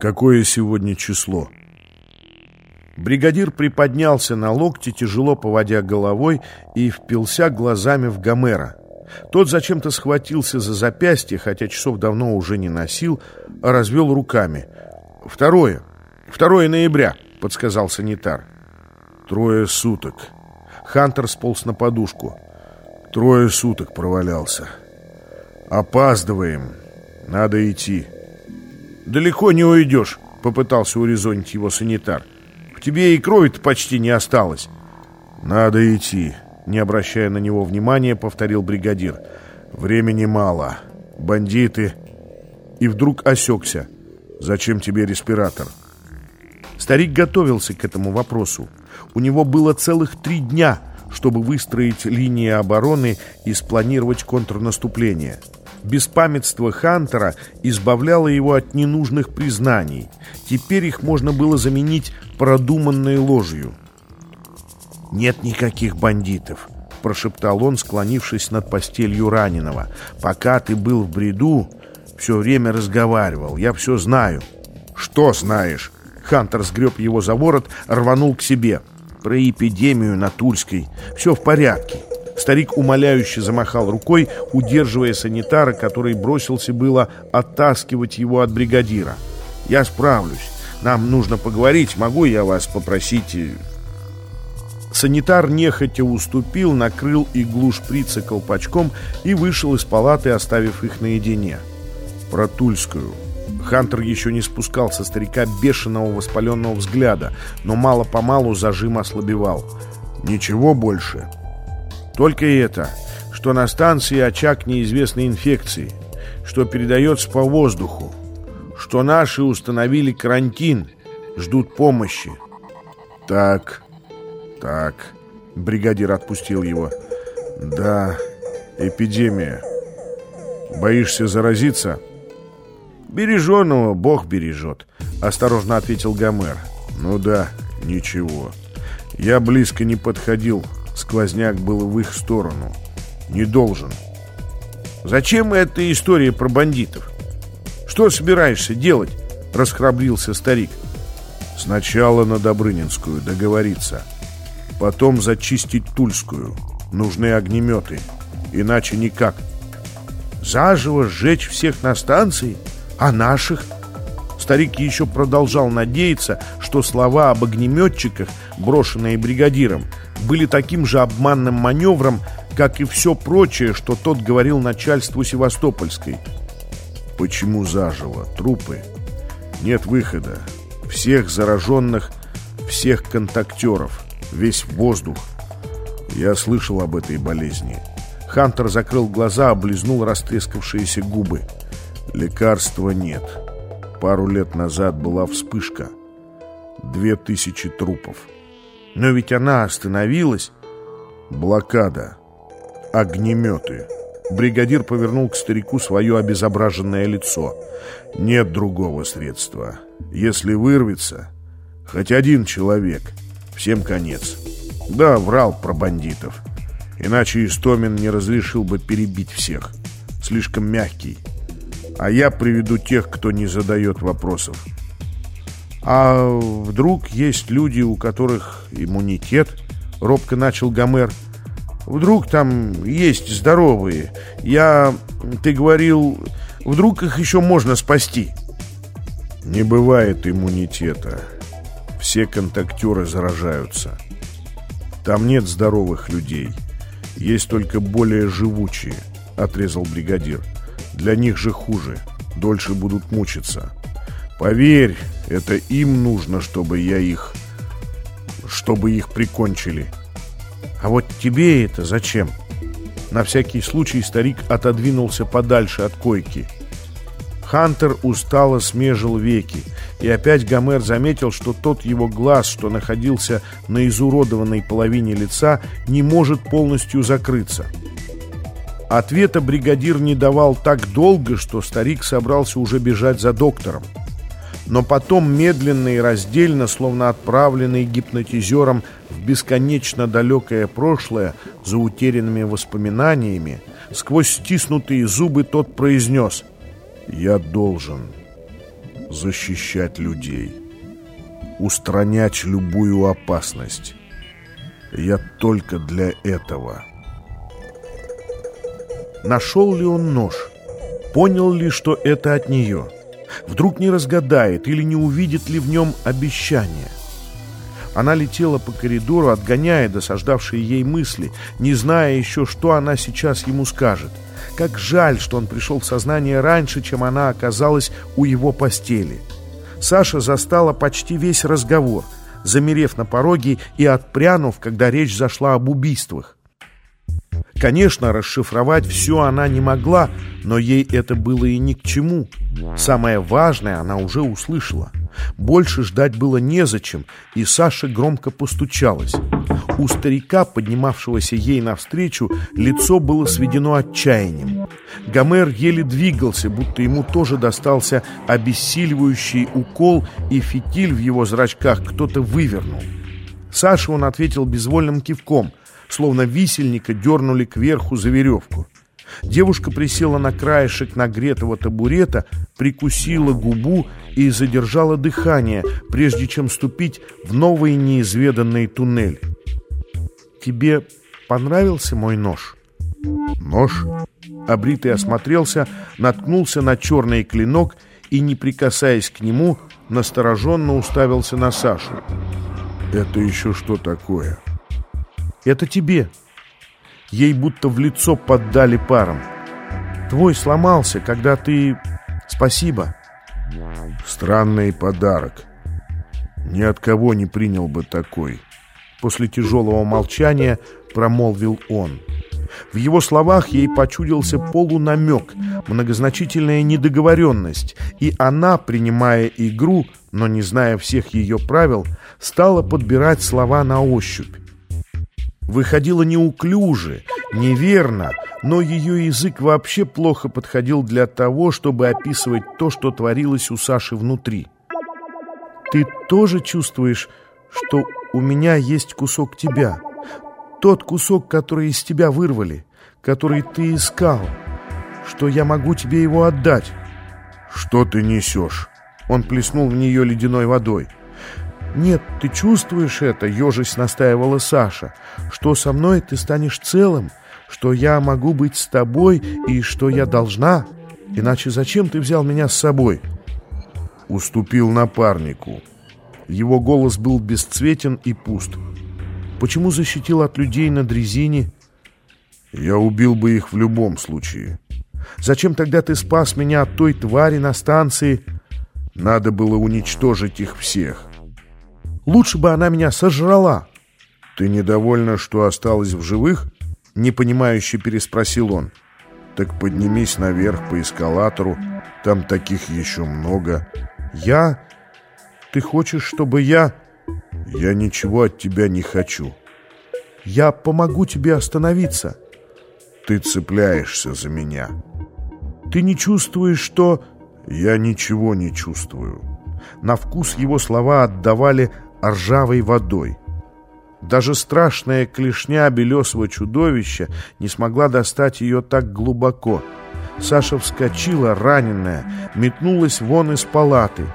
Какое сегодня число? Бригадир приподнялся на локте, тяжело поводя головой, и впился глазами в Гомера. Тот зачем-то схватился за запястье, хотя часов давно уже не носил, а развел руками. «Второе. Второе ноября», — подсказал санитар. «Трое суток». Хантер сполз на подушку. «Трое суток провалялся. Опаздываем. Надо идти». «Далеко не уйдешь», — попытался урезонить его санитар. «В тебе и крови-то почти не осталось». «Надо идти», — не обращая на него внимания, повторил бригадир. «Времени мало. Бандиты...» И вдруг осекся. «Зачем тебе респиратор?» Старик готовился к этому вопросу. У него было целых три дня, чтобы выстроить линии обороны и спланировать контрнаступление. Беспамятство Хантера избавляло его от ненужных признаний. Теперь их можно было заменить продуманной ложью. «Нет никаких бандитов», — прошептал он, склонившись над постелью раненого. «Пока ты был в бреду, все время разговаривал. Я все знаю». «Что знаешь?» Хантер сгреб его за ворот, рванул к себе. «Про эпидемию на Тульской. Все в порядке». Старик умоляюще замахал рукой, удерживая санитара, который бросился было оттаскивать его от бригадира. «Я справлюсь. Нам нужно поговорить. Могу я вас попросить...» Санитар нехотя уступил, накрыл иглу шприца колпачком и вышел из палаты, оставив их наедине. «Про Тульскую». Хантер еще не спускал со старика бешеного воспаленного взгляда, но мало-помалу зажим ослабевал. «Ничего больше?» Только это, что на станции очаг неизвестной инфекции, что передается по воздуху, что наши установили карантин, ждут помощи. Так, так, бригадир отпустил его. Да, эпидемия. Боишься заразиться? Береженого Бог бережет, осторожно ответил Гомер. Ну да, ничего. Я близко не подходил, Сквозняк был в их сторону. Не должен. Зачем эта история про бандитов? Что собираешься делать? Расхрабрился старик. Сначала на Добрынинскую договориться. Потом зачистить Тульскую. Нужны огнеметы. Иначе никак. Заживо сжечь всех на станции? А наших? Старик еще продолжал надеяться, что слова об огнеметчиках, брошенные бригадиром, были таким же обманным маневром, как и все прочее, что тот говорил начальству Севастопольской. Почему заживо? Трупы? Нет выхода. Всех зараженных, всех контактеров, весь воздух. Я слышал об этой болезни. Хантер закрыл глаза, облизнул растрескавшиеся губы. Лекарства нет. Пару лет назад была вспышка. Две тысячи трупов. Но ведь она остановилась. Блокада. Огнеметы. Бригадир повернул к старику свое обезображенное лицо. Нет другого средства. Если вырвется, хоть один человек, всем конец. Да, врал про бандитов. Иначе Истомин не разрешил бы перебить всех. Слишком мягкий. А я приведу тех, кто не задает вопросов. А вдруг есть люди, у которых иммунитет? Робко начал Гомер. Вдруг там есть здоровые. Я, ты говорил, вдруг их еще можно спасти? Не бывает иммунитета. Все контактеры заражаются. Там нет здоровых людей. Есть только более живучие, отрезал бригадир. Для них же хуже. Дольше будут мучиться. Поверь, это им нужно, чтобы я их... Чтобы их прикончили. А вот тебе это зачем? На всякий случай старик отодвинулся подальше от койки. Хантер устало смежил веки, и опять Гомер заметил, что тот его глаз, что находился на изуродованной половине лица, не может полностью закрыться. Ответа бригадир не давал так долго, что старик собрался уже бежать за доктором но потом медленно и раздельно, словно отправленный гипнотизером в бесконечно далекое прошлое за утерянными воспоминаниями, сквозь стиснутые зубы тот произнес «Я должен». защищать людей, устранять любую опасность. Я только для этого. Нашел ли он нож? Понял ли, что это от нее? Вдруг не разгадает или не увидит ли в нем обещание? Она летела по коридору, отгоняя досаждавшие ей мысли, не зная еще, что она сейчас ему скажет. Как жаль, что он пришел в сознание раньше, чем она оказалась у его постели. Саша застала почти весь разговор, замерев на пороге и отпрянув, когда речь зашла об убийствах. Конечно, расшифровать все она не могла, но ей это было и ни к чему. Самое важное она уже услышала. Больше ждать было незачем, и Саша громко постучалась. У старика, поднимавшегося ей навстречу, лицо было сведено отчаянием. Гомер еле двигался, будто ему тоже достался обессиливающий укол, и фитиль в его зрачках кто-то вывернул. Саша он ответил безвольным кивком – словно висельника дернули кверху за веревку. Девушка присела на краешек нагретого табурета, прикусила губу и задержала дыхание, прежде чем ступить в новый неизведанный туннель. «Тебе понравился мой нож?» «Нож?» Обритый осмотрелся, наткнулся на черный клинок и, не прикасаясь к нему, настороженно уставился на Сашу. «Это еще что такое?» Это тебе. Ей будто в лицо поддали паром. Твой сломался, когда ты... Спасибо. Странный подарок. Ни от кого не принял бы такой. После тяжелого молчания промолвил он. В его словах ей почудился полунамек, многозначительная недоговоренность, и она, принимая игру, но не зная всех ее правил, стала подбирать слова на ощупь выходила неуклюже, неверно, но ее язык вообще плохо подходил для того, чтобы описывать то, что творилось у Саши внутри. «Ты тоже чувствуешь, что у меня есть кусок тебя? Тот кусок, который из тебя вырвали, который ты искал, что я могу тебе его отдать?» «Что ты несешь?» Он плеснул в нее ледяной водой. «Нет, ты чувствуешь это?» — ежись настаивала Саша. «Что со мной ты станешь целым, что я могу быть с тобой и что я должна? Иначе зачем ты взял меня с собой?» Уступил напарнику. Его голос был бесцветен и пуст. «Почему защитил от людей на дрезине?» «Я убил бы их в любом случае». «Зачем тогда ты спас меня от той твари на станции?» «Надо было уничтожить их всех». Лучше бы она меня сожрала. Ты недовольна, что осталась в живых? Непонимающе переспросил он. Так поднимись наверх по эскалатору. Там таких еще много. Я? Ты хочешь, чтобы я... Я ничего от тебя не хочу. Я помогу тебе остановиться. Ты цепляешься за меня. Ты не чувствуешь, что... Я ничего не чувствую. На вкус его слова отдавали ржавой водой. Даже страшная клешня белесого чудовища не смогла достать ее так глубоко. Саша вскочила, раненая, метнулась вон из палаты.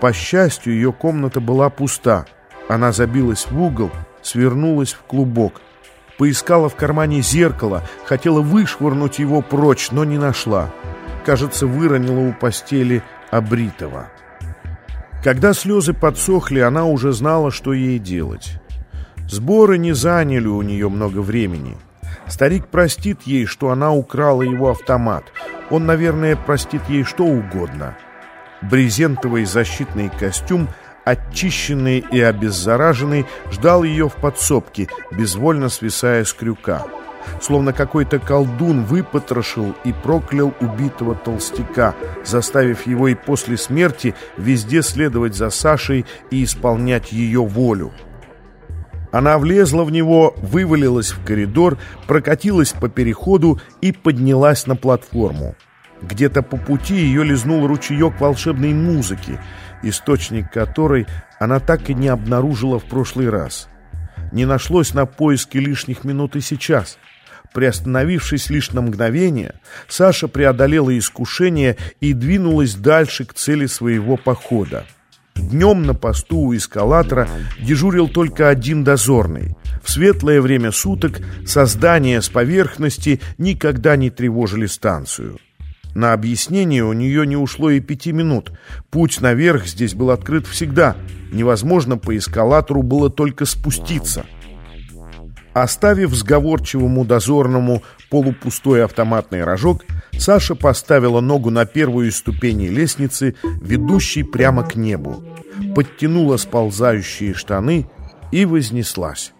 По счастью, ее комната была пуста. Она забилась в угол, свернулась в клубок. Поискала в кармане зеркало, хотела вышвырнуть его прочь, но не нашла. Кажется, выронила у постели обритого. Когда слезы подсохли, она уже знала, что ей делать. Сборы не заняли у нее много времени. Старик простит ей, что она украла его автомат. Он, наверное, простит ей что угодно. Брезентовый защитный костюм, очищенный и обеззараженный, ждал ее в подсобке, безвольно свисая с крюка словно какой-то колдун выпотрошил и проклял убитого толстяка, заставив его и после смерти везде следовать за Сашей и исполнять ее волю. Она влезла в него, вывалилась в коридор, прокатилась по переходу и поднялась на платформу. Где-то по пути ее лизнул ручеек волшебной музыки, источник которой она так и не обнаружила в прошлый раз. Не нашлось на поиски лишних минут и сейчас – Приостановившись лишь на мгновение, Саша преодолела искушение и двинулась дальше к цели своего похода. Днем на посту у эскалатора дежурил только один дозорный. В светлое время суток создания с поверхности никогда не тревожили станцию. На объяснение у нее не ушло и пяти минут. Путь наверх здесь был открыт всегда. Невозможно по эскалатору было только спуститься. Оставив сговорчивому дозорному полупустой автоматный рожок, Саша поставила ногу на первую из ступеней лестницы, ведущей прямо к небу, подтянула сползающие штаны и вознеслась.